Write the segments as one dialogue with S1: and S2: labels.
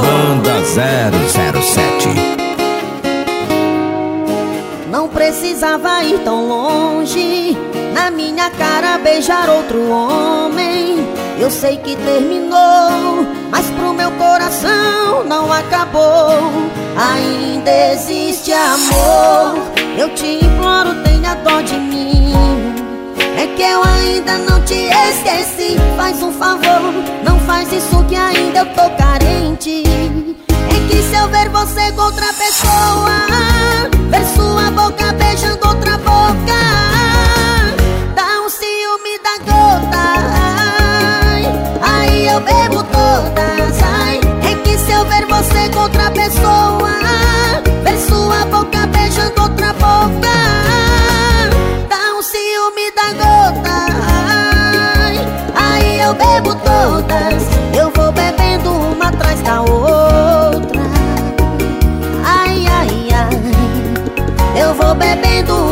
S1: Banda 007
S2: Não precisava ir tão longe. Na minha cara beijar outro homem. Eu sei que terminou Mas pro meu coração não acabou. Ainda existe amor. Eu te imploro, tenha dó de mim é que eu ainda não te esqueci. Faz um favor, não faz isso que ainda eu tô carente. É que se eu ver você com outra pessoa Ver sua boca beijando outra boca Dá um ciúme da gota. Aí eu bebo Eu vou bebendo uma atrás da outra. Ai, ai, ai. Eu vou bebendo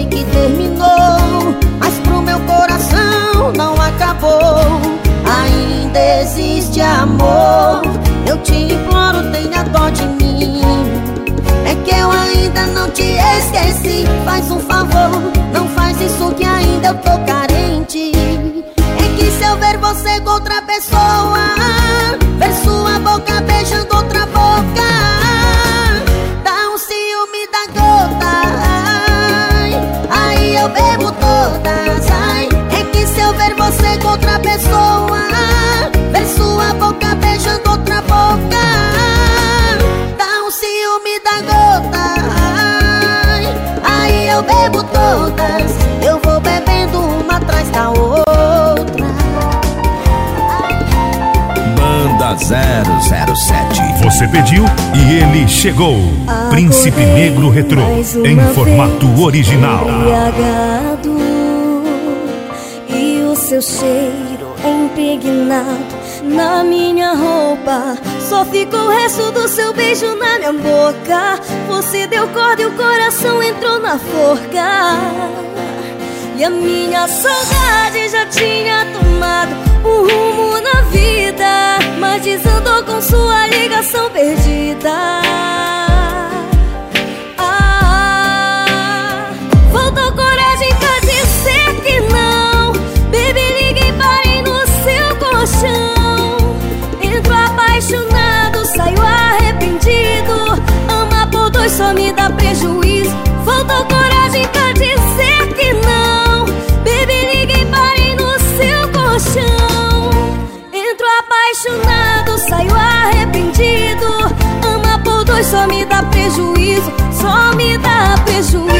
S2: sei que terminou Mas pro meu coração não acabou. Ainda existe amor Eu te imploro, tenha dó de mim. É que eu ainda não te esqueci Faz um favor, não faz isso que ainda eu tô carente. É que se eu ver você com outra pessoa
S1: 007.
S3: Você pediu e ele chegou. A Príncipe Negro Retrô em formato original.
S4: Embriagado, e o seu cheiro impregnado na minha roupa. Só ficou o resto do seu beijo na minha boca. Você deu corda e o coração entrou na forca. E a minha saudade já tinha tomado um rumo na vida Mas desandou com sua ligação perdida. Ah, Faltou coragem pra dizer que não. Baby, liguei, parei no seu colchão. Entro apaixonado, saio arrependido. Ama por dois só me dá prejuízo. Faltou coragem pra dizer só me dá prejuízo Só me dá prejuízo.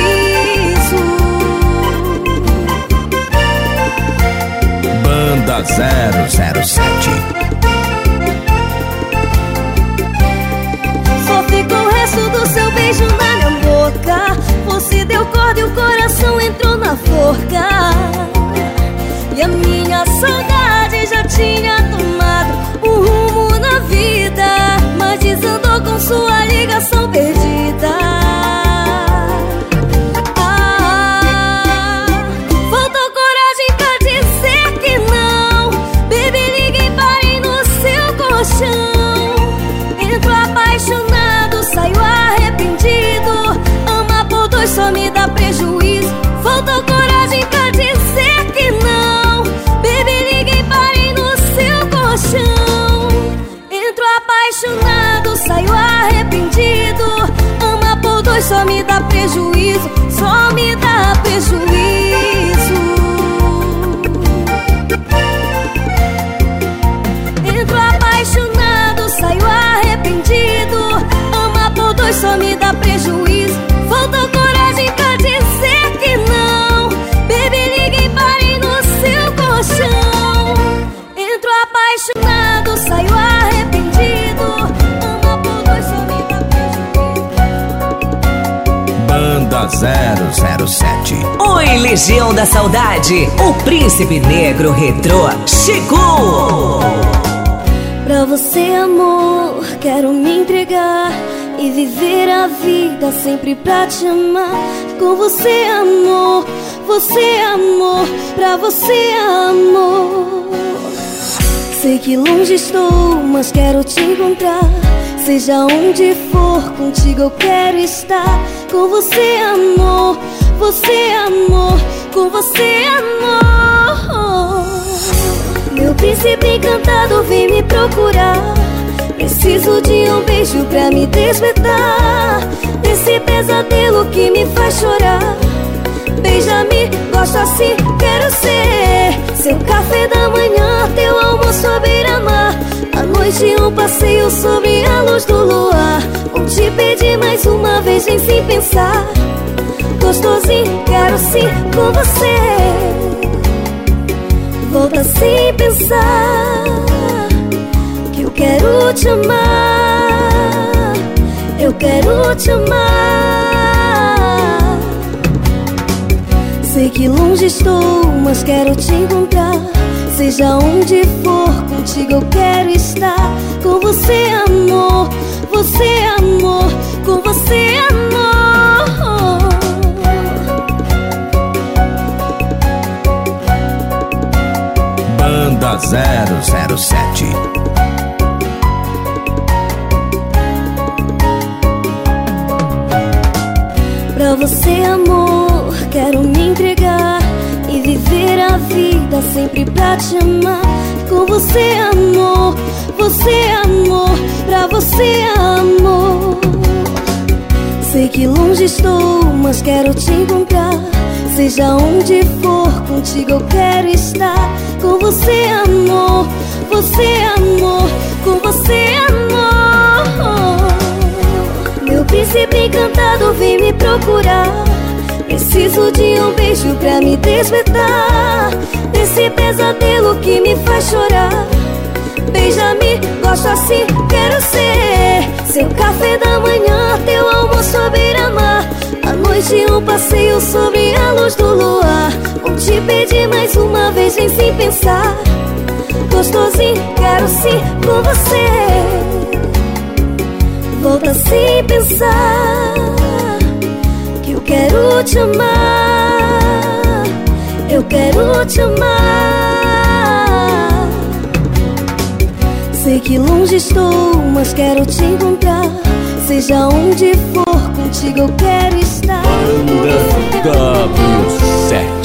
S1: Banda 007
S4: Só ficou o resto do seu beijo na minha boca. Você deu corda e o coração entrou na forca. E a minha saudade já tinha tomado
S5: O Príncipe Negro Retrô chegou.
S4: Pra você, amor, quero me entregar e viver a vida sempre pra te amar. Com você, amor, você, amor, pra você, amor. Sei que longe estou, mas quero te encontrar. Seja onde for, contigo eu quero estar. Com você, amor, você, amor, com você, amor. Meu príncipe encantado vem me procurar. Preciso de um beijo pra me despertar Desse pesadelo que me faz chorar Beija-me, gosto assim, quero ser Seu café da manhã, teu almoço à beira-mar À noite um passeio sobre a luz do luar Vou te pedir mais uma vez, vem sem pensar Quero sim com você Volta sem pensar eu quero te amar, eu quero te amar. Sei que longe estou, mas quero te encontrar. Seja onde for, contigo eu quero estar. Com você, amor, você, amor, com você, amor.
S1: 007
S4: Pra você, amor, quero me entregar e viver a vida sempre pra te amar. Com você, amor, você, amor, pra você, amor. Sei que longe estou, mas quero te encontrar. Seja onde for, contigo eu quero estar. Com você, amor, você, amor, com você, amor. Meu príncipe encantado vem me procurar. Preciso de um beijo pra me despertar Desse pesadelo que me faz chorar. Beija-me, gosto assim, quero ser Seu café da manhã, teu almoço à beira-mar À noite um passeio sobre a luz do luar. Vou te pedir mais uma vez, vem sem pensar. Gostosinho, quero sim com você. Volta sem pensar Que eu quero te amar. Eu quero te amar. Sei que longe estou, mas quero te encontrar Seja onde for, contigo eu quero estar
S1: Banda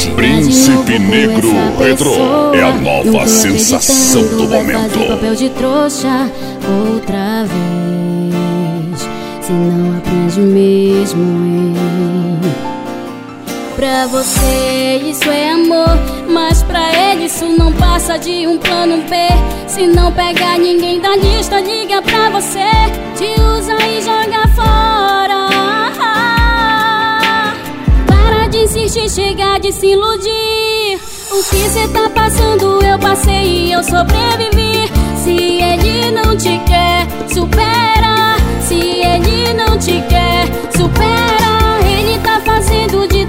S1: W7
S6: Príncipe Negro Retro é a nova sensação do momento.
S7: papel de trouxa outra vez se não aprende mesmo, hein? Pra você isso é amor, mas pra ele isso não passa de um plano B. Se não pegar ninguém da lista, liga pra você, te usa e joga fora. Para de insistir, chega de se iludir. O que cê tá passando eu passei e eu sobrevivi. Se ele não te quer, supera. Se ele não te quer, supera. Ele tá fazendo de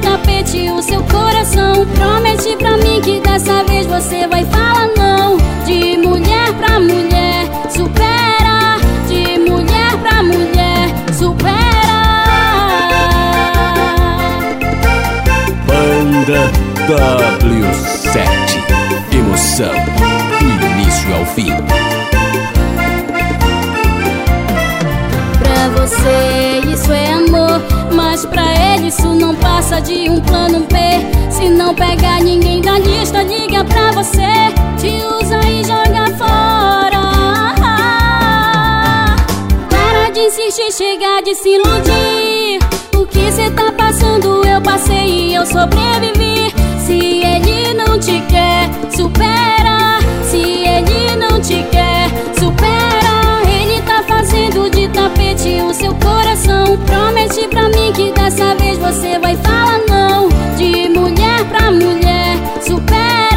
S7: o seu coração. Promete pra mim que dessa vez você vai falar não. De mulher pra mulher, supera. De mulher pra mulher, supera.
S1: Banda W7 Emoção do início ao fim.
S7: Você isso é amor Mas pra ele isso não passa de um plano B. Se não pegar ninguém da lista, liga pra você Te usa e joga fora. Para de insistir, chega de se iludir. O que cê tá passando eu passei e eu sobrevivi. Se ele não te quer, supera tapete o seu coração. Promete pra mim que dessa vez você vai falar não. De mulher pra mulher, supera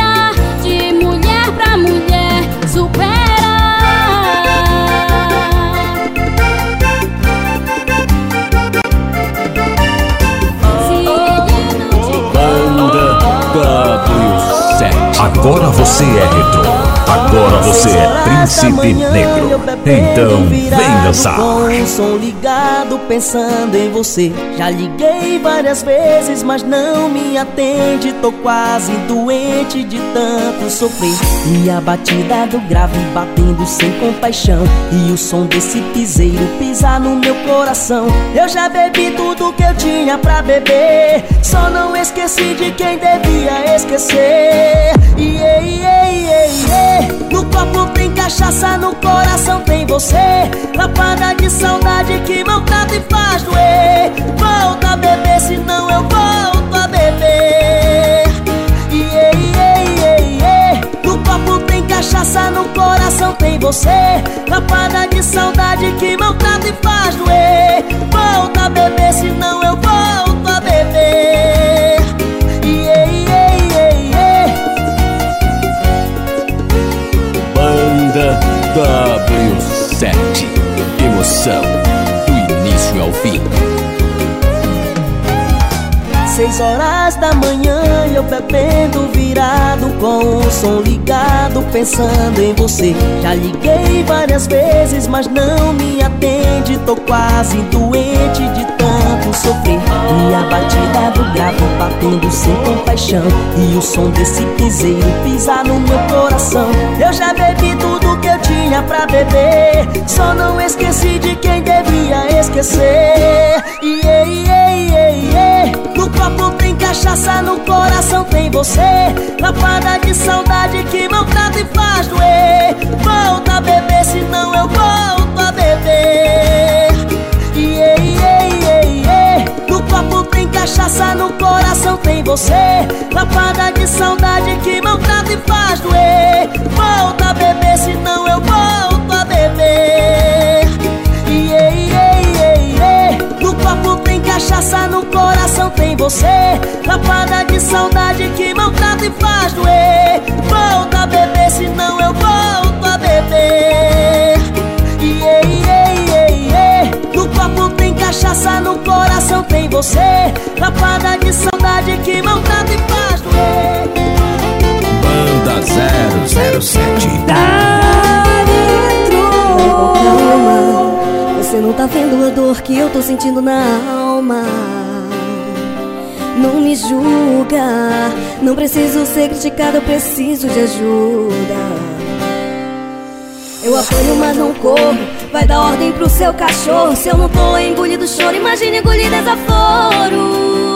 S8: príncipe negro. Então vem dançar.
S9: Com o som ligado, pensando em você. Já liguei várias vezes, mas não me atende. Tô quase doente de tanto sofrer. E a batida do grave batendo sem compaixão. E o som desse piseiro pisar no meu coração. Eu já bebi tudo que eu tinha pra beber. Só não esqueci de quem devia esquecer. Yeah, yeah, yeah, yeah. No copo tem cachaça, no coração tem você. Lapada de saudade que maltrata e faz doer. Volta a beber, senão eu volto a beber. Yeah, yeah, yeah, yeah. No copo tem cachaça, no coração tem você. Lapada de saudade que maltrata e faz doer. Volta a beber, senão eu volto
S8: W7. Emoção do início ao fim.
S9: Seis horas da manhã eu bebendo virado Com o som ligado pensando em você. Já liguei várias vezes mas não me atende. Tô quase doente de tanto sofrer. E a batida do gravo batendo sem compaixão. E o som desse piseiro pisar no meu coração. Eu já bebi tudo que tinha pra beber. Só não esqueci de quem devia esquecer. Yeah, yeah, yeah, yeah. No copo tem cachaça, no coração tem você. Lapada de saudade que maltrata e faz doer. Volta a beber, senão eu volto a beber cachaça, no coração tem você. Lapada de saudade que maltrata e faz doer. Volta a beber, senão eu volto a beber. Yeah, yeah, yeah, yeah. No copo tem cachaça, no coração tem você. Lapada de saudade que maltrata e faz doer. Volta a beber, senão eu volto a beber cachaça, no coração tem você Lapada de saudade que maltrata e faz doer
S8: Banda 007.
S4: Calma, você não tá vendo a dor que eu tô sentindo na alma. Não me julga, não preciso ser criticado, eu preciso de ajuda. Eu apanho, mas não corro. Vai dar ordem pro seu cachorro. Se eu não tô engolindo choro, imagine engolir desaforo.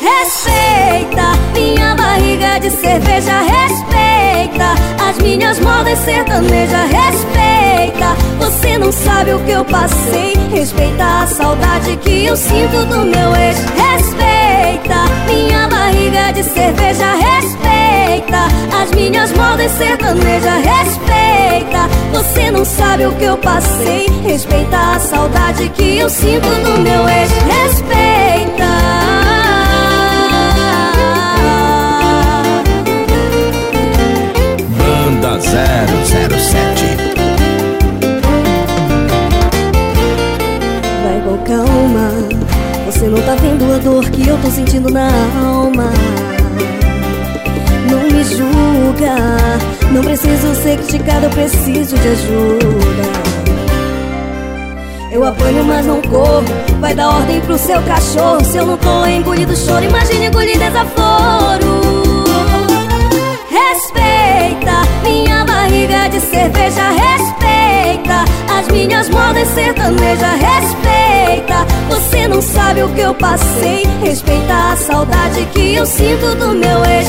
S4: Respeita minha barriga de cerveja, respeita as minhas modas sertaneja, respeita. Você não sabe o que eu passei, respeita a saudade que eu sinto do meu ex, respeita minha barriga de cerveja, respeita as minhas modas sertaneja, respeita. Você não sabe o que eu passei, respeita a saudade que eu sinto do meu ex, respeita.
S8: Banda 007.
S4: Vai com calma, você não tá vendo a dor que eu tô sentindo na alma. Julga, não preciso ser criticado, eu preciso de ajuda. Eu apanho, mas não corro. Vai dar ordem pro seu cachorro. Se eu não tô engolindo choro, imagine engolir desaforo. Respeita minha barriga de cerveja, respeita as minhas modas sertaneja, respeita. Você não sabe o que eu passei, respeita a saudade que eu sinto do meu ex,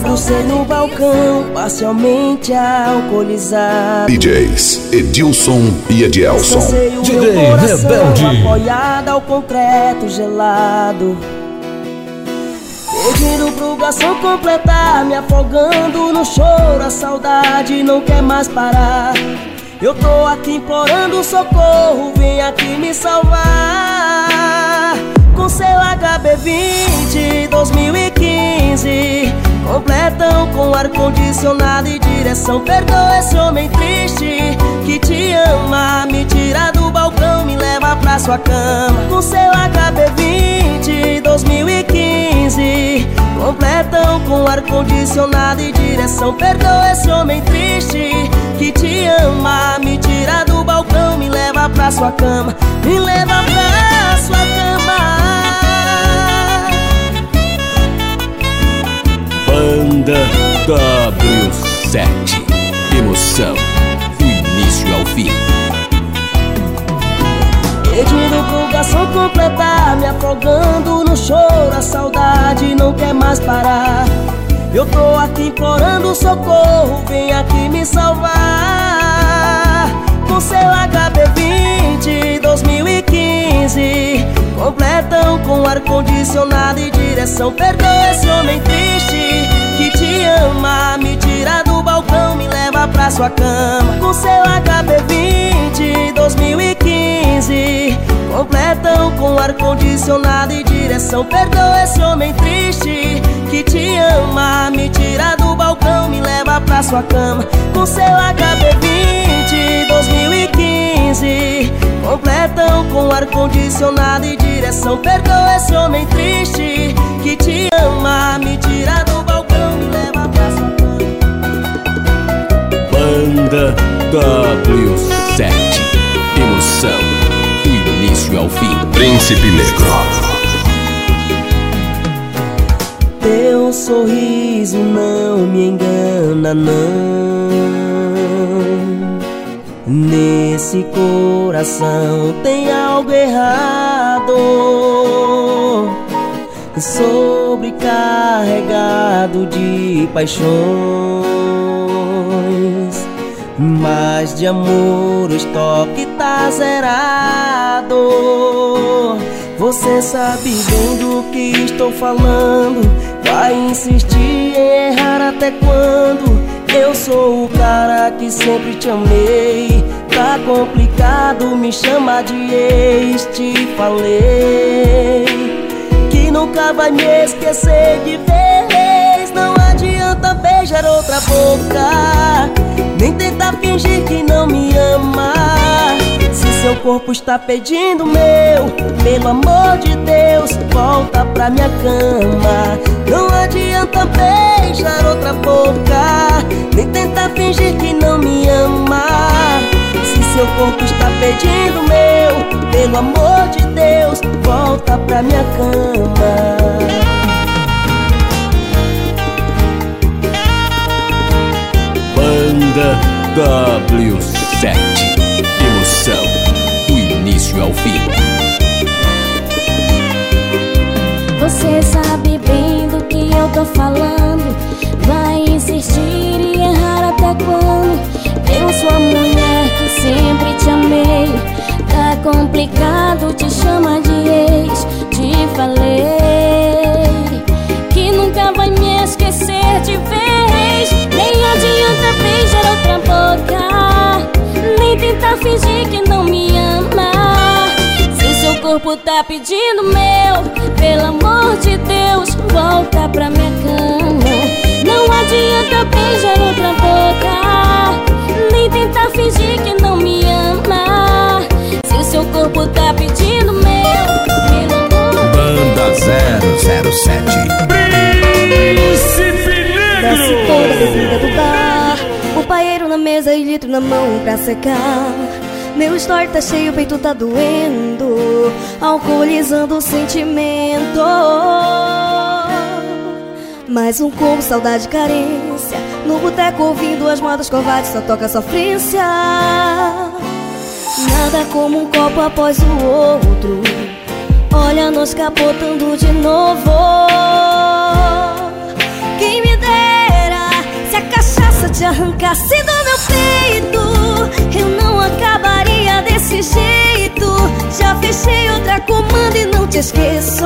S4: saudade.
S9: no balcão, parcialmente alcoolizado
S10: DJs Edilson e Edielson.
S11: DJ Rebelde.
S9: apoiado ao concreto gelado Pedindo pro garçom completar Me afogando no choro A saudade não quer mais parar Eu tô aqui implorando socorro, vem aqui me salvar Com seu HB20 2015 Completam com ar-condicionado e direção. Perdoa esse homem triste que te ama. Me tira do balcão, me leva pra sua cama. Com seu HB20 2015 Completam com ar-condicionado e direção. Perdoa esse homem triste que te ama. Me tira do balcão, me leva pra sua cama. Me leva pra sua cama
S1: Banda W7 Emoção do início ao fim.
S9: Pedindo garçom completar Me afogando no choro A saudade não quer mais parar. Eu tô aqui implorando socorro, vem aqui me salvar. Com seu HB20 2015 Completam com ar-condicionado e direção. Perdoa esse homem triste que te ama. Me tira do balcão, me leva pra sua cama. Com seu HB20 2015 Completam com ar-condicionado e direção. Perdoa esse homem triste que te ama. Me tira do balcão, me leva pra sua cama. Com seu HB20 2015 Completam com ar-condicionado e direção. Perdoa esse homem triste que te ama. Me tira do balcão, me leva pra sua cama
S1: Banda W7 Emoção. Do início ao fim.
S3: Príncipe Negro.
S9: Teu sorriso não me engana, não. Nesse coração tem algo errado. Sobrecarregado de paixões, mas de amor o estoque tá zerado. Você sabe bem do que estou falando Vai insistir em errar até quando? Eu sou o cara que sempre te amei Tá complicado me chamar de ex Te falei Que nunca vai me esquecer de vez Não adianta beijar outra boca Nem tentar fingir que não me ama se seu corpo está pedindo meu, pelo amor de Deus, volta pra minha cama. Não adianta beijar outra boca, nem tentar fingir que não me ama. Se seu corpo está pedindo meu, pelo amor de Deus, volta pra minha cama.
S1: Banda W7 Emoção do início ao fim.
S7: Você sabe bem do que eu tô falando. Vai insistir e errar até quando? Eu sou a mulher que sempre te amei. Tá complicado, te chama de ex Te falei Que nunca vai me esquecer de vez. Nem adianta beijar outra boca Nem tentar fingir que não me ama. Se seu corpo tá pedindo meu Pelo amor de Deus, volta pra minha cama. Não adianta beijar outra boca Nem tentar fingir que não me ama. Se seu corpo tá pedindo meu Pelo amor.
S1: Banda 007
S7: Desce toda a bebida do bar. O paeiro na mesa e litro na mão pra secar. Meu store tá cheio, o peito tá doendo. Alcoolizando o sentimento. Mais um corpo, saudade e carência No boteco ouvindo as modas covardes Só toca sofrência. Nada como um copo após o outro. Olha nós capotando de novo. Quem me dera se a cachaça te arrancasse do meu peito Eu não acabaria desse jeito. Já fechei outra comanda e não te esqueço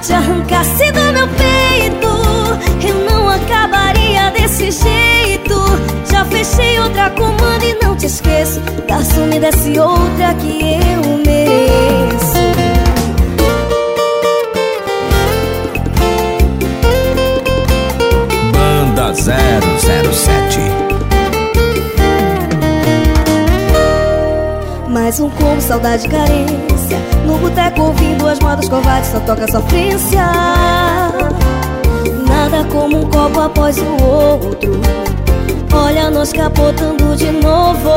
S7: te arrancasse do meu peito Eu não acabaria desse jeito.
S4: Já fechei outra comanda e não te esqueço Garçom, me desse outra que eu mereço.
S1: Banda 007
S4: Mais um combo, saudade e carência. No boteco ouvindo as modas covardes Só toca sofrência. Nada como um copo após o outro. Olha nós capotando de novo.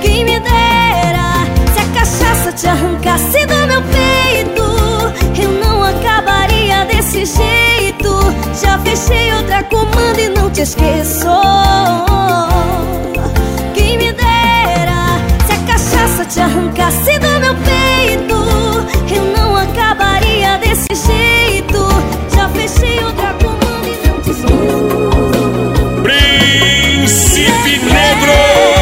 S4: Quem me dera Se a cachaça te arrancasse do meu peito Eu não acabaria desse jeito. Já fechei outra comanda e não te esqueço. Quem me dera ameaça te arrancasse do meu peito. Eu não acabaria desse jeito. Já fechei outra comanda e não te escuto
S6: Príncipe Negro!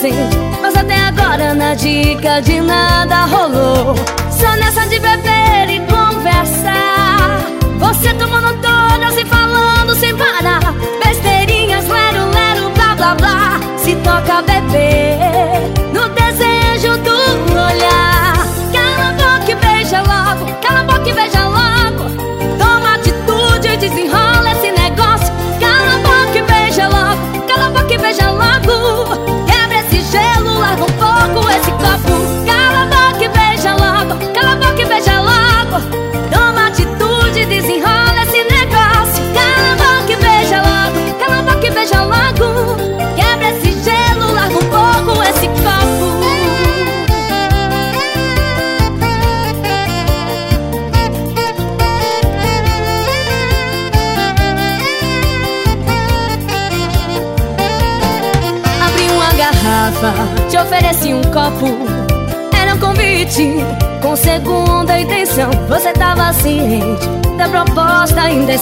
S7: sing.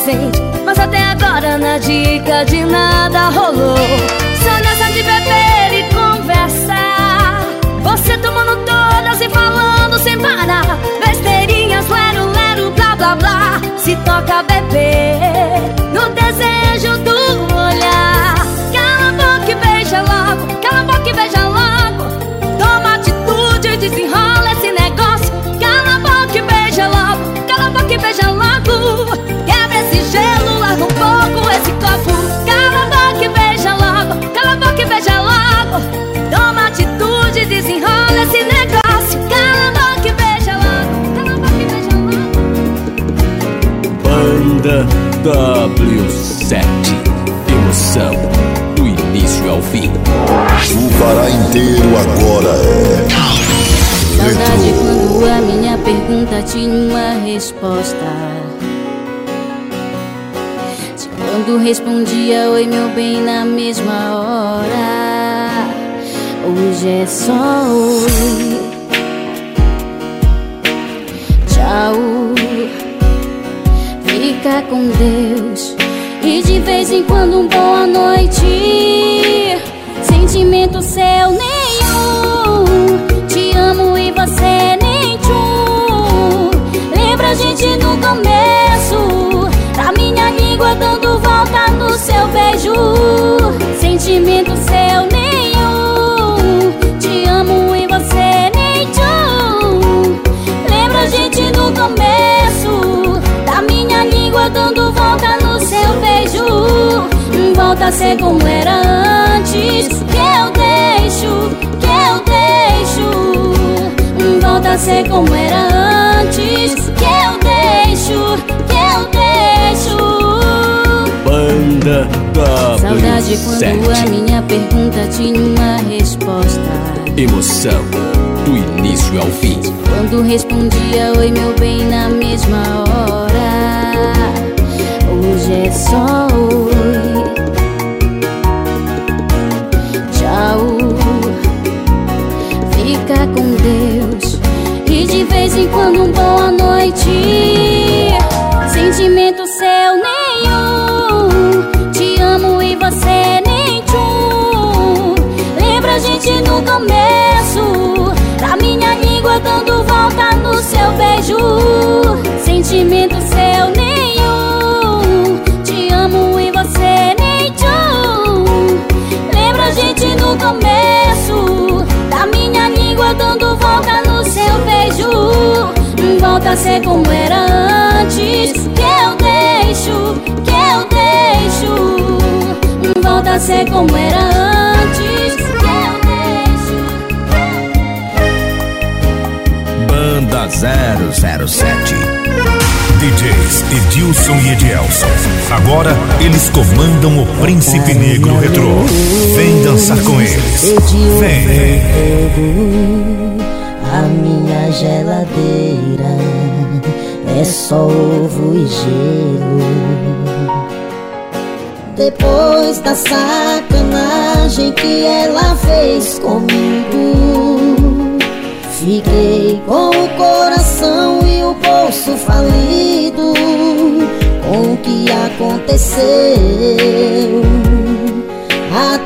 S7: Indecente. Mas até agora na dica de nada rolou. Só nessa de beber e conversar. Você tomando todas e falando sem parar. Besteirinhas, lero, lero, blá blá blá. Se toca beber no desejo do
S1: Banda W7. Emoção do início ao fim.
S6: O Pará inteiro agora é.
S7: Saudade quando a minha pergunta tinha uma resposta. De quando respondia oi meu bem na mesma hora. Hoje é só oi. Tchau. Fica com Deus. E de vez em quando um boa noite. Sentimento seu nenhum. Te amo e você nem tchum. Lembra a gente no começo. Da minha língua dando volta no seu beijo. Sentimento seu nenhum. Volta a ser como era antes. Que eu deixo, que eu deixo. Volta a ser como era antes. Que eu deixo, que eu deixo.
S1: Banda
S7: Saudade quando a
S1: W7.
S7: minha pergunta tinha uma resposta.
S1: Emoção do início ao fim.
S7: Quando respondia oi meu bem na mesma hora. Hoje é só oi. Vez em quando um boa noite. Sentimento seu nenhum. Te amo e você nem tchum. Lembra a gente no começo. Da minha língua dando volta no seu beijo. Sentimento seu nenhum. Te amo e você nem tchum. Lembra a gente no começo. Volta a ser como era antes. Que eu deixo, que eu deixo. Volta a ser como era antes. Que eu deixo.
S1: Banda 007.
S3: DJs Edilson e Edielson. Agora eles comandam o Príncipe Negro Retrô. Vem dançar com eles. Vem.
S2: A minha geladeira é só ovo e gelo. Depois da sacanagem que ela fez comigo, fiquei com o coração e o bolso falido com o que aconteceu. Até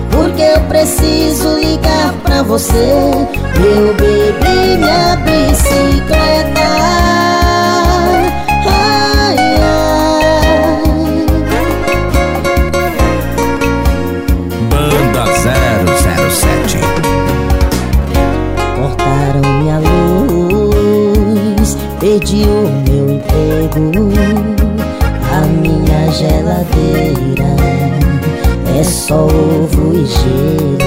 S2: porque eu preciso ligar pra você Eu bebi minha bicicleta ai, ai.
S1: Banda 007.
S2: Cortaram minha luz Perdi o meu emprego A minha geladeira É só ovo e gelo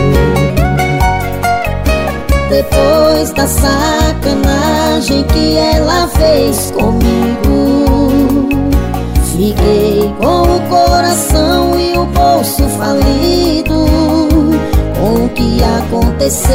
S2: depois da sacanagem que ela fez comigo. Fiquei com o coração e o bolso falido com o que aconteceu.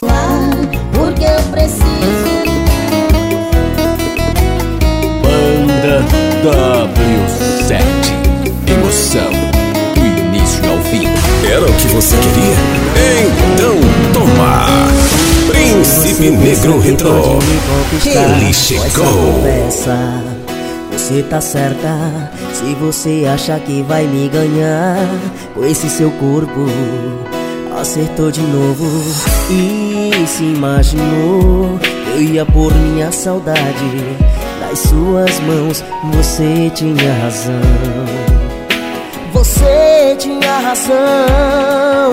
S12: W7 Emoção Do início ao fim. Era o que você queria? Então toma! Príncipe Negro Retrô. Ele chegou.
S9: Você tá certa se você acha que vai me ganhar. Com esse seu corpo. Acertou de novo. E se imaginou eu ia pôr minha saudade nas suas mãos. Você tinha razão. Você tinha razão.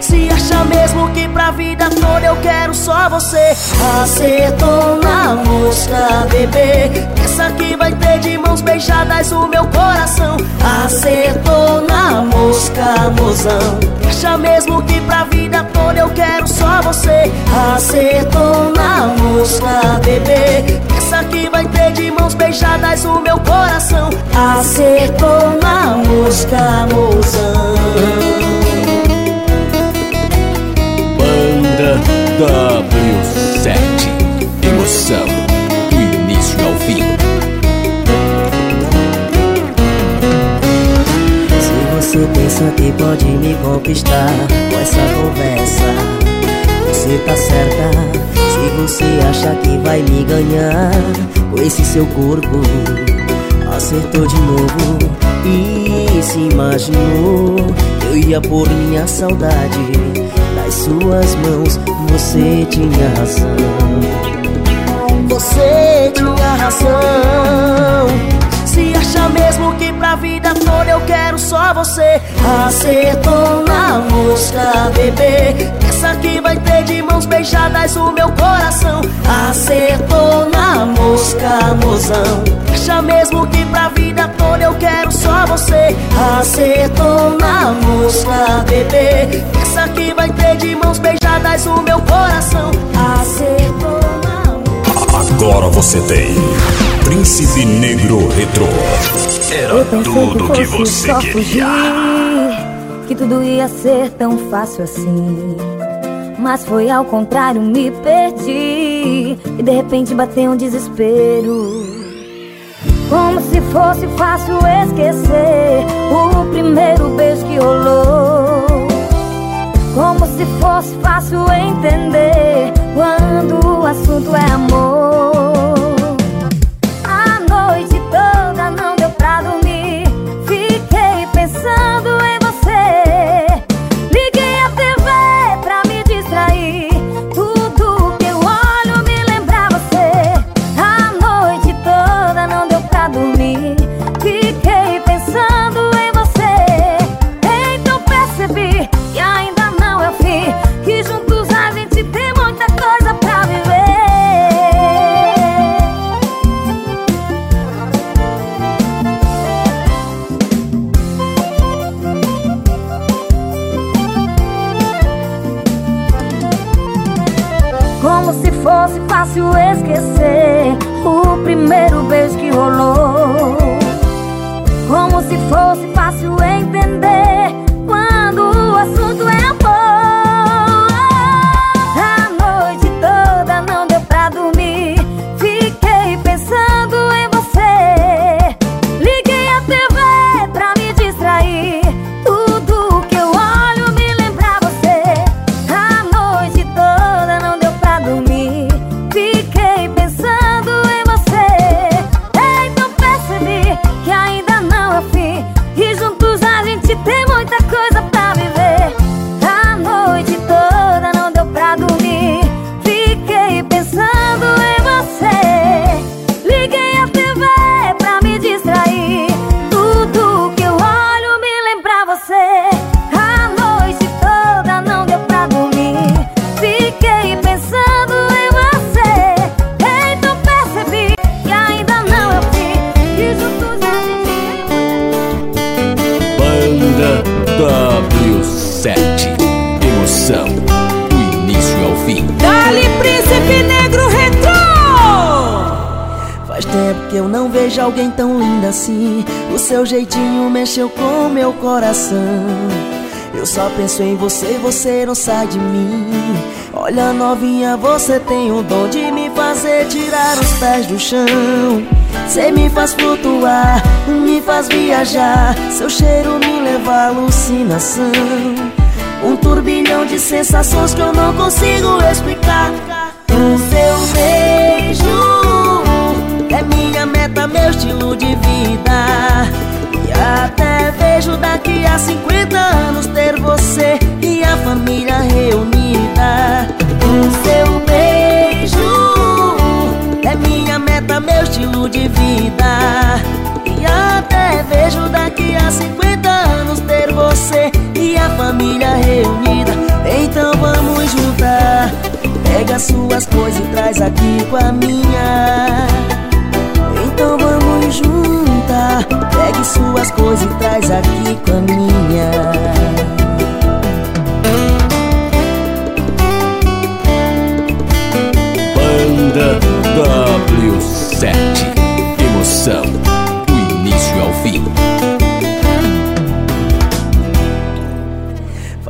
S9: Se acha mesmo que pra vida toda eu quero só você Acertou na mosca, bebê Essa que vai ter de mãos beijadas o meu coração Acertou na mosca, mozão Acha mesmo que pra vida toda eu quero só você Acertou na mosca, bebê Que vai ter de mãos beijadas o meu coração. Acertou na mosca, mozão.
S12: W7 Emoção Do início ao fim
S9: Se você pensa que pode me conquistar com essa conversa Você tá certa Se você acha que vai me ganhar? Com esse seu corpo Acertou de novo e se imaginou Eu ia pôr minha saudade nas suas mãos. Você tinha razão. Você tinha razão. Se acha mesmo que vida toda eu quero só você. Acertou na mosca, bebê. Essa que vai ter de mãos beijadas o meu coração. Acertou na mosca, mozão. Acha mesmo que pra vida toda eu quero só você. Acertou na mosca, bebê. Essa que vai ter de mãos beijadas o meu coração. Acertou na mosca.
S12: Agora você tem Príncipe Negro Retrô Era
S6: Eu pensei
S12: tudo que
S6: que fosse
S12: você
S6: só
S12: queria
S6: fugir, que tudo ia ser tão fácil assim. Mas foi ao contrário, me perdi e de repente bateu um desespero. Como se fosse fácil esquecer o primeiro beijo que rolou. Como se fosse fácil entender quando o assunto é amor. informação, do início ao fim. Dali, príncipe negro retrô! Faz tempo que eu não
S9: vejo alguém tão linda assim. O seu jeitinho mexeu com meu coração. Eu só penso em você, você não sai de mim. Olha, novinha, você tem o dom de me fazer tirar os pés do chão. Você me faz flutuar, me faz viajar. Seu cheiro me leva à alucinação. Um turbilhão de sensações que eu não consigo explicar. O seu beijo é minha meta, meu estilo de vida. E até vejo daqui a 50 anos ter você e a família reunida. O seu beijo é minha meta, meu estilo de vida. E até vejo daqui a 50 anos ter você e a família reunida. Então vamos juntar. Pega suas coisas e traz aqui com a minha. Então vamos juntar. Pegue suas coisas e traz aqui com a minha.
S1: Banda W7 Emoção. Do início ao fim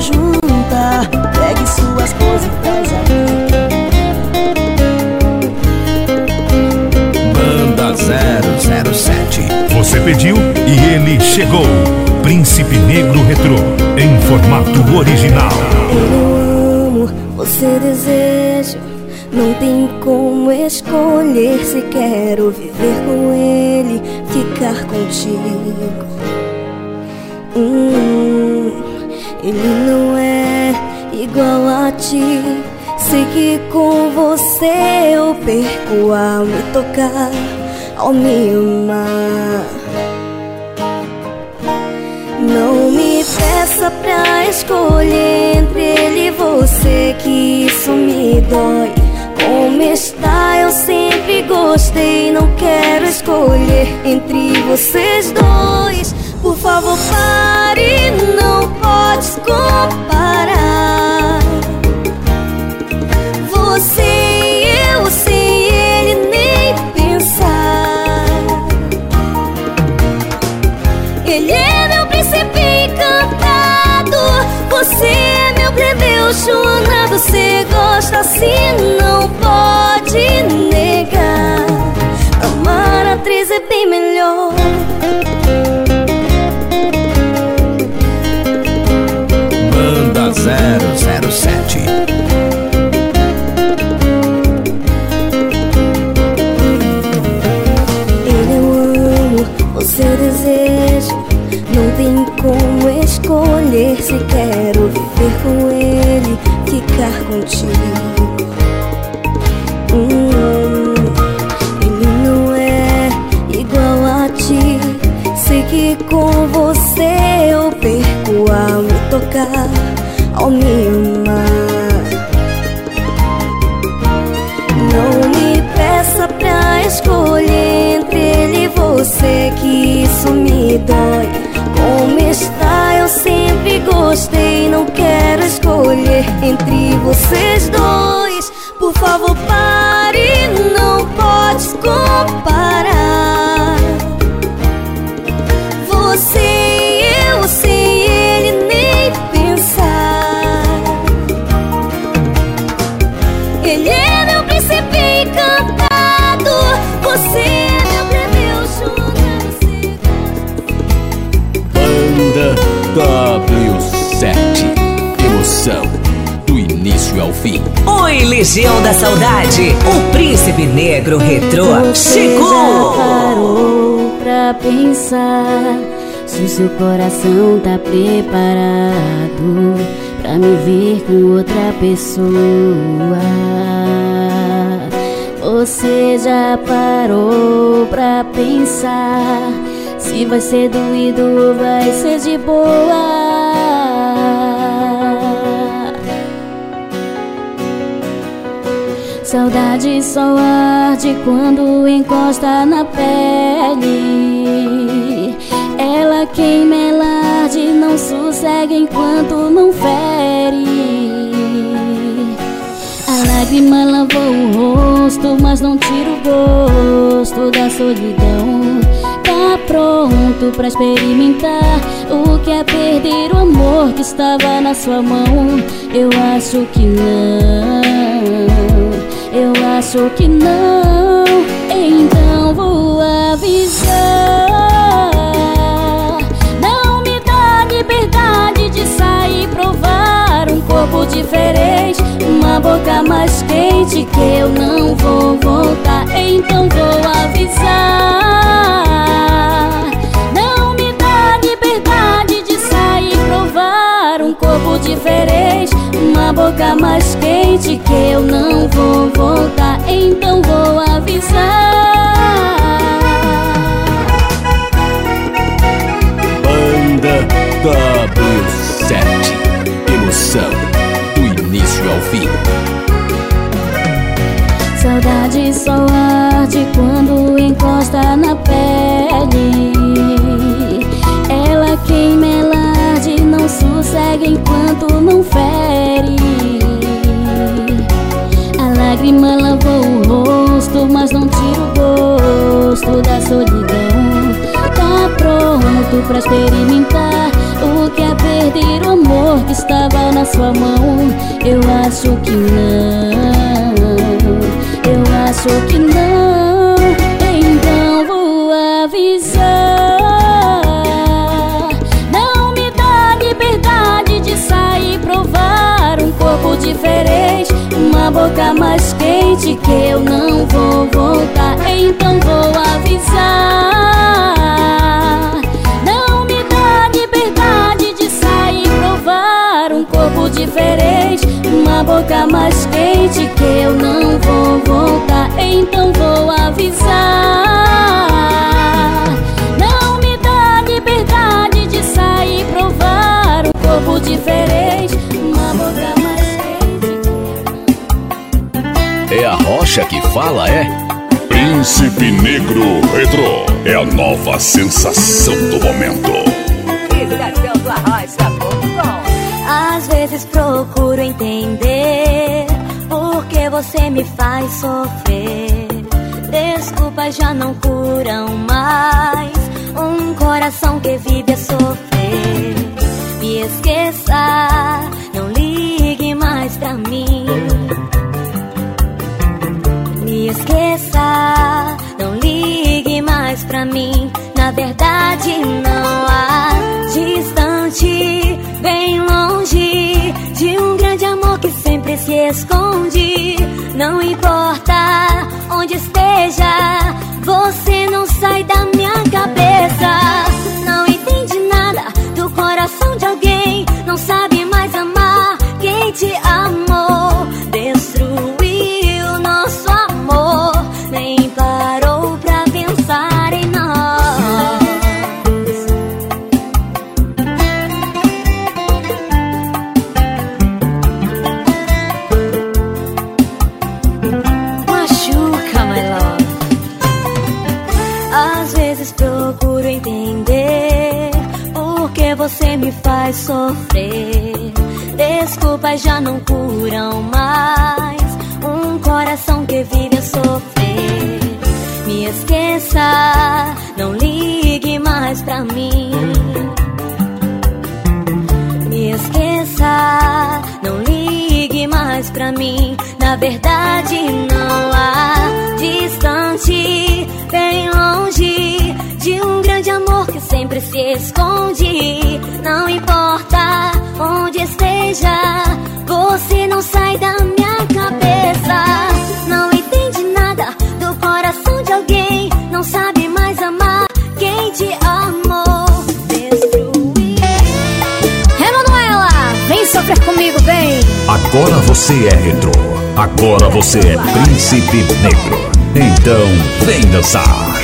S9: Juntar Pegue suas coisas e traz aqui
S1: Banda 007
S3: Você pediu e ele chegou. Príncipe Negro Retrô, em formato original.
S4: Eu amo, você desejo. Não tem como escolher se quero viver com ele, ficar contigo. Hum, ele não é igual a ti. Sei que com você eu perco ao me tocar, ao me amar. Não me peça pra escolher entre ele e você, que isso me dói. Como está, eu sempre gostei. Não quero escolher entre vocês dois. Por favor, pare, não pode comparar. Você e eu sem ele nem pensar. Ele é meu príncipe encantado. Você é meu plebeu Joana. Você gosta assim, não pode negar. Amar a atriz é bem melhor. Contigo. Hum, ele não é igual a ti. Sei que com você eu perco ao me tocar, ao me entre vocês
S5: Oi, Legião da Saudade, o Príncipe Negro Retrô
S7: Você
S5: chegou!
S7: já parou pra pensar se o seu coração tá preparado pra me ver com outra pessoa? Você já parou pra pensar se vai ser doído ou vai ser de boa? Saudade só arde quando encosta na pele. Ela queima, ela arde, não sossega enquanto não fere. A lágrima lavou o rosto, mas não tira o gosto da solidão. Tá pronto pra experimentar o que é perder o amor que estava na sua mão? Eu acho que não. Eu acho que não, então vou avisar. Não me dá liberdade de sair provar um corpo diferente, uma boca mais quente que eu não vou voltar. Então vou avisar. Não me dá liberdade de sair provar um corpo diferente, boca mais quente que eu não vou voltar. Então vou avisar.
S12: Banda W7 Emoção do início ao fim.
S7: Saudade só arde quando encosta na pele. Ela queima, ela arde, não sossega enquanto lágrima lavou o rosto, mas não tira o gosto da solidão. Tá pronto pra experimentar o que é perder o amor que estava na sua mão. Eu acho que não. Eu acho que não, boca mais quente que eu não vou voltar. Então vou avisar. Não me dá liberdade de sair provar um corpo diferente, uma boca mais quente que eu não vou voltar. Então vou avisar. Não me dá liberdade de sair provar um corpo diferente,
S13: A rocha que fala, é?
S10: Príncipe Negro Retro é a nova sensação do momento.
S6: Às vezes procuro entender por que você me faz sofrer. Desculpas já não curam mais um coração que vive a sofrer. Me esqueça, mim. Na verdade, não há distante, bem longe de um grande amor que sempre se esconde. Não importa onde esteja, faz sofrer. Desculpas já não curam mais um coração que vive a sofrer. Me esqueça, não ligue mais pra mim. Me esqueça, não ligue mais pra mim. Na verdade, não há distante, bem longe De um grande amor sempre se esconde Não importa onde esteja Você não sai da minha cabeça Não entende nada do coração de alguém Não sabe mais amar quem te amou Destruir
S4: Emanuela, vem sofrer comigo, vem
S1: Agora você é retro. Agora você é príncipe negro. Então vem dançar.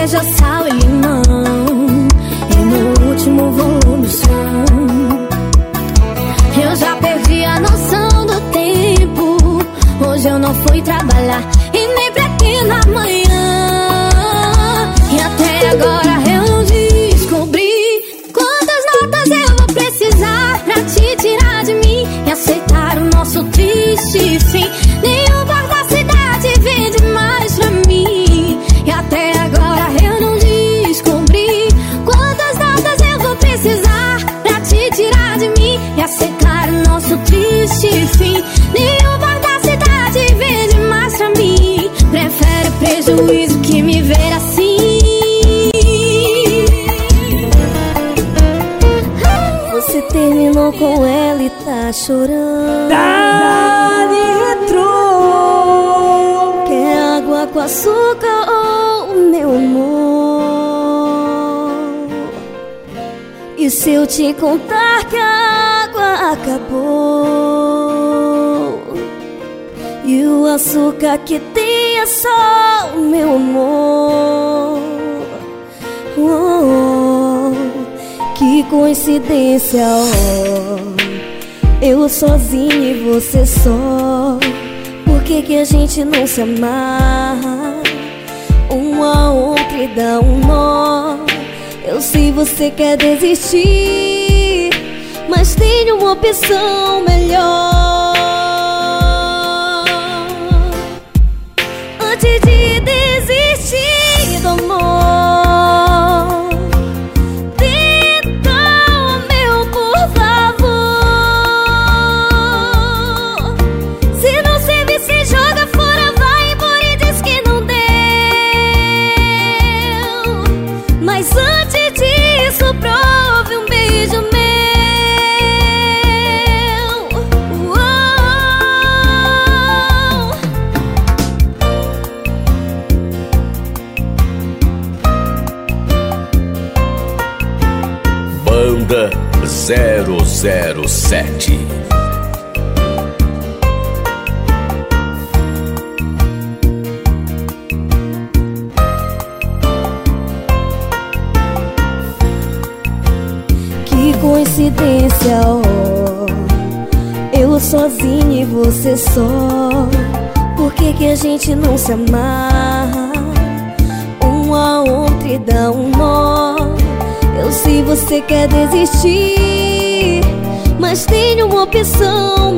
S4: Cerveja, sal e limão. E no último volume som. Eu já perdi a noção do tempo. Hoje eu não fui trabalhar E nem pretendo amanhã E até agora eu não descobri Quantas notas eu vou precisar Pra te tirar de mim E aceitar o nosso triste fim Prejuízo que me ver assim Você terminou com ela e tá chorando
S14: Dali retrô
S4: Quer água com açúcar ou meu amor? E se eu te contar que a água acabou? E o açúcar que tem é só meu amor? Oh, que coincidência, oh. Eu sozinho e você só Por que, que a gente não se amarra? Um a outro e dá um nó Eu sei você quer desistir Mas tem uma opção melhor se? Um a outro e dá um nó Eu sei você quer desistir Mas tem uma opção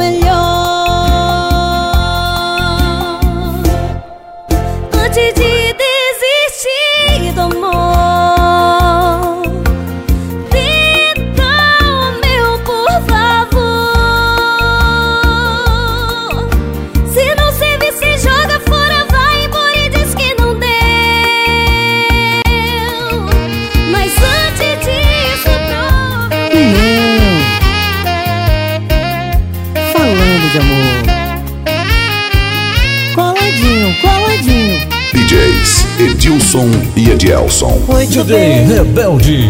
S2: Edielson.
S15: Muito
S11: DJ
S15: bem.
S11: Rebelde.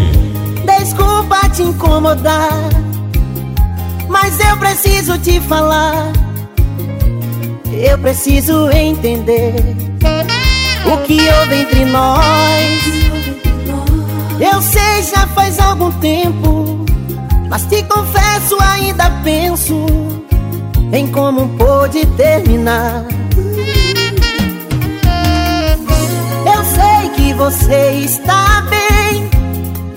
S15: Desculpa te incomodar, mas eu preciso te falar. Eu preciso entender o que houve entre nós. Eu sei, já faz algum tempo, mas te confesso, ainda penso em como pôde terminar. Você está bem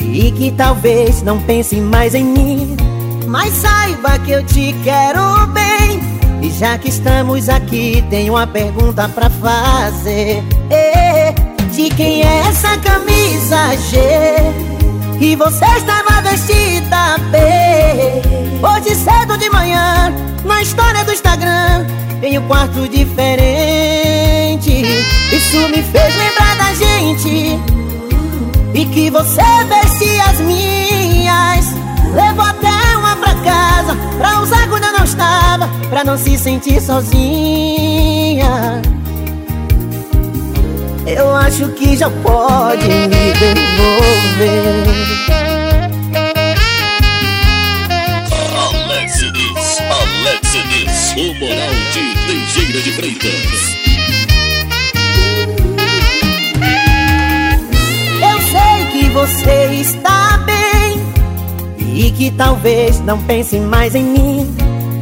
S15: e que talvez não pense mais em mim, mas saiba que eu te quero bem. E já que estamos aqui, tenho uma pergunta pra fazer. Eh, De quem é essa camisa G? E você estava vestida B Hoje cedo de manhã, na história do Instagram Em um quarto diferente Isso me fez lembrar da gente E que você vestia as minhas Levou até uma pra casa Pra usar quando eu não estava Pra não se sentir sozinha eu acho que já pode me devolver.
S16: Alex Diniz, Alex Diniz, o moral de Teixeira de Freitas.
S15: Você está bem e que talvez não pense mais em mim,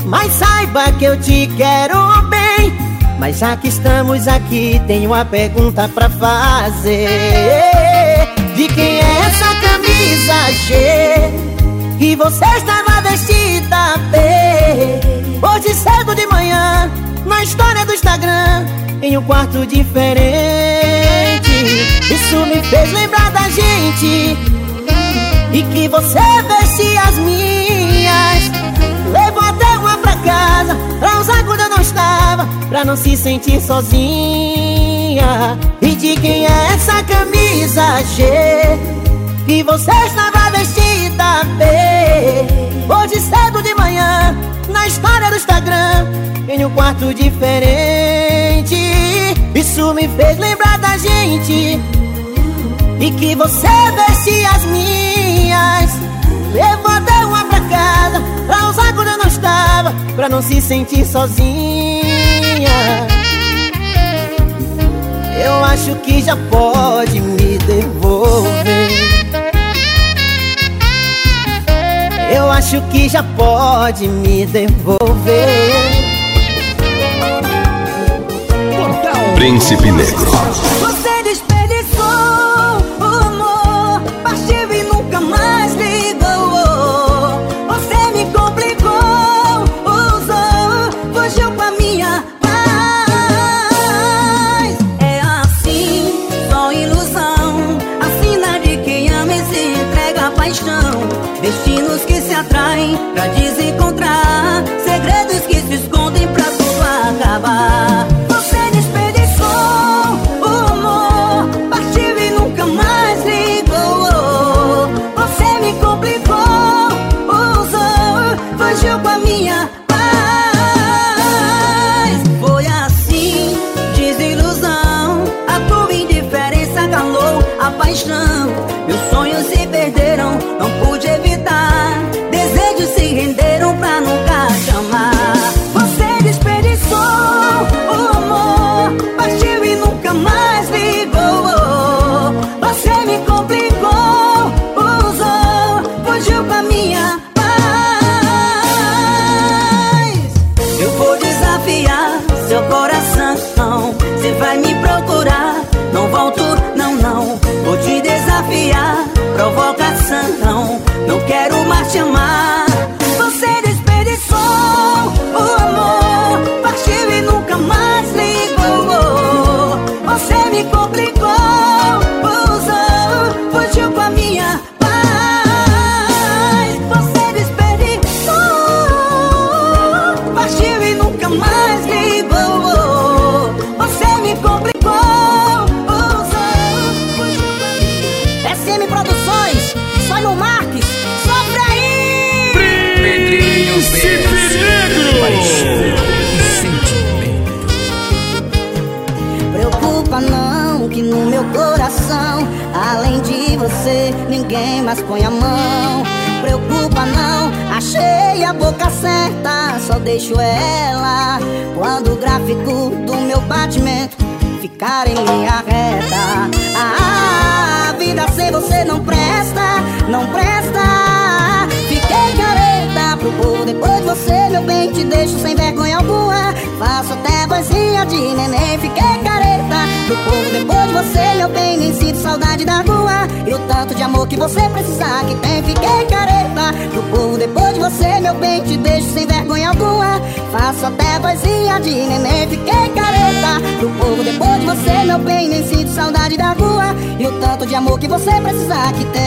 S15: mas saiba que eu te quero bem. Mas já que estamos aqui, tenho uma pergunta pra fazer. De quem é essa camisa G? E você estava vestida B Hoje cedo de manhã Na história do Instagram Em um quarto diferente Isso me fez lembrar da gente E que você vestia as minhas. Levou até uma pra casa Pra usar quando eu não estava Pra não se sentir sozinha. E de quem é essa camisa G? E você estava vestida B Hoje cedo de manhã Na história do Instagram Em um quarto diferente. Isso me fez lembrar E que você vestia as minhas. Levou até uma pra casa Pra usar quando eu não estava Pra não se sentir sozinha. Eu acho que já pode me devolver. Eu acho que já pode me devolver.
S2: Príncipe Negro.
S17: Provocação. Não quero mais te amar. Mais põe a mão. Preocupa não, achei a boca certa Só deixo ela. Quando o gráfico do meu batimento Ficar em linha reta. Ah, A vida sem você não presta, não presta. Fiquei careta pro povo depois de você Meu bem, te deixo sem vergonha alguma. Faço até vozinha de neném Fiquei careta pro povo. Depois de você Meu bem, nem sinto saudade da rua E o tanto de amor que você precisar que tem Fiquei careta. Pro povo depois de você Meu bem, te deixo sem vergonha alguma. Faço até vozinha de neném Fiquei careta. Pro povo depois de você Meu bem, nem sinto saudade da rua E o tanto de amor que você precisar que tem.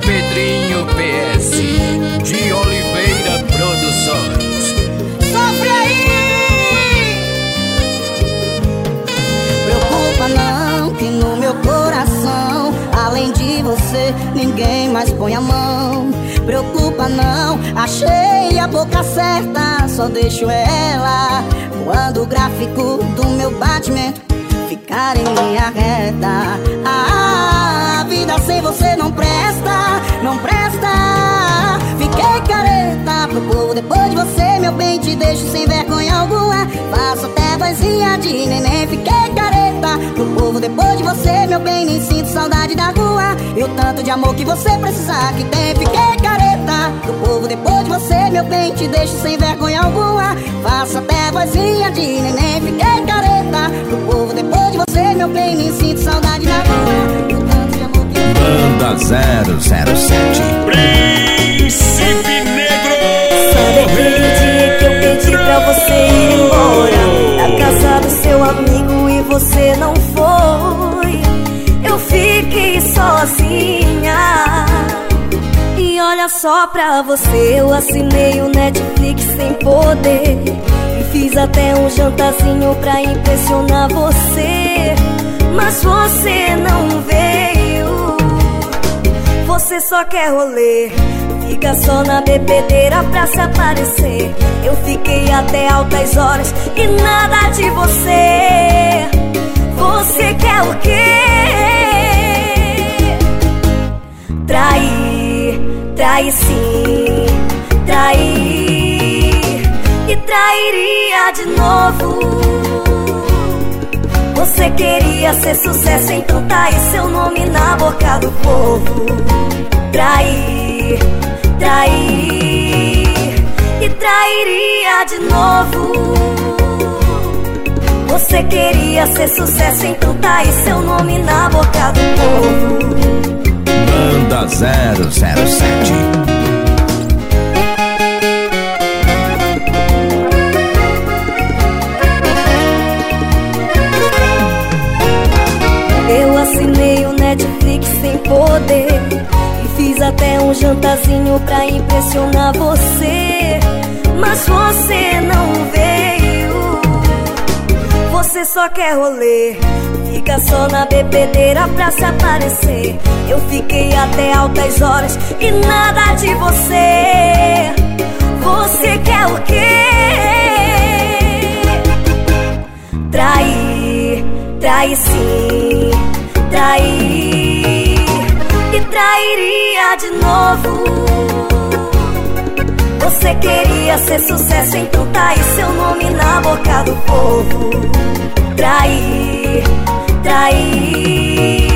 S12: Pedrinho PS de Oliveira
S17: mais põe a mão. Preocupa não, achei a boca certa Só deixo ela. Quando o gráfico do meu batimento Ficar em linha reta. Ah, A vida sem você não presta, não presta. Fiquei careta pro povo depois de você Meu bem, te deixo sem vergonha alguma Faço até vozinha de neném Fiquei careta pro povo depois de você Meu bem, nem sinto saudade da rua. E o tanto de amor que você precisar que tem Fiquei careta pro povo depois de você Meu bem, te deixo sem vergonha alguma. Faço até vozinha de neném Fiquei careta pro povo depois de você Meu bem, nem sinto saudade da rua. E o tanto de amor que
S8: Banda 007
S18: Príncipe Negro!
S4: Sabe pedi pra você ir embora. Na casa do seu amigo e você não foi. Eu fiquei sozinha. E olha só pra você Eu assinei o Netflix sem poder. E fiz até um jantarzinho pra impressionar você. Mas você não veio. Você só quer rolê Fica só na bebedeira pra se aparecer Eu fiquei até altas horas e nada de você Você quer o quê? Trair, trair sim, trair E trairia de novo você queria ser sucesso, então tá aí seu nome na boca do povo. Trair, trair e trairia de novo. Você queria ser sucesso, então tá aí seu nome na boca do povo.
S8: Banda 007
S4: impressionar você Mas você não veio. Você só quer rolê Fica só na bebedeira pra se aparecer. Eu fiquei até altas horas e nada de você. Você quer o quê? Trair, trair sim, trair. E trairia de novo Você queria ser sucesso, então tá aí seu nome na boca do povo. Trair, trair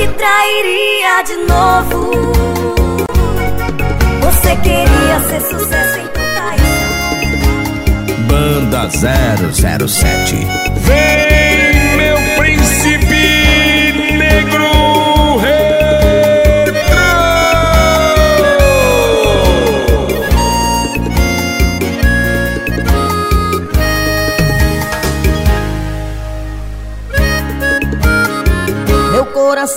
S4: E trairia de novo. Você queria ser sucesso, então tá aí
S8: Banda 007
S18: Vem, meu príncipe negro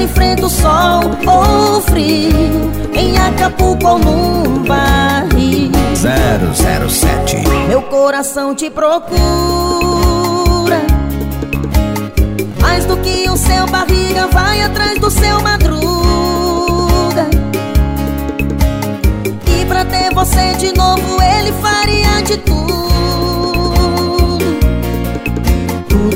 S2: Enfrenta o sol ou frio Em Acapulco ou num barril.
S8: 007
S2: Meu coração te procura. Mais do que o seu barriga vai atrás do seu madruga. E pra ter você de novo ele faria de tudo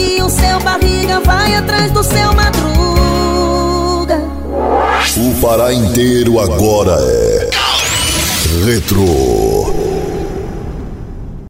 S2: que o seu barriga Vai atrás do seu madruga
S6: O Pará inteiro agora é Retro.